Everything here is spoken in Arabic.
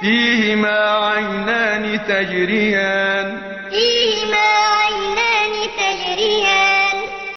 فِيهِمَا عَيْنَانِ تَجْرِيَانِ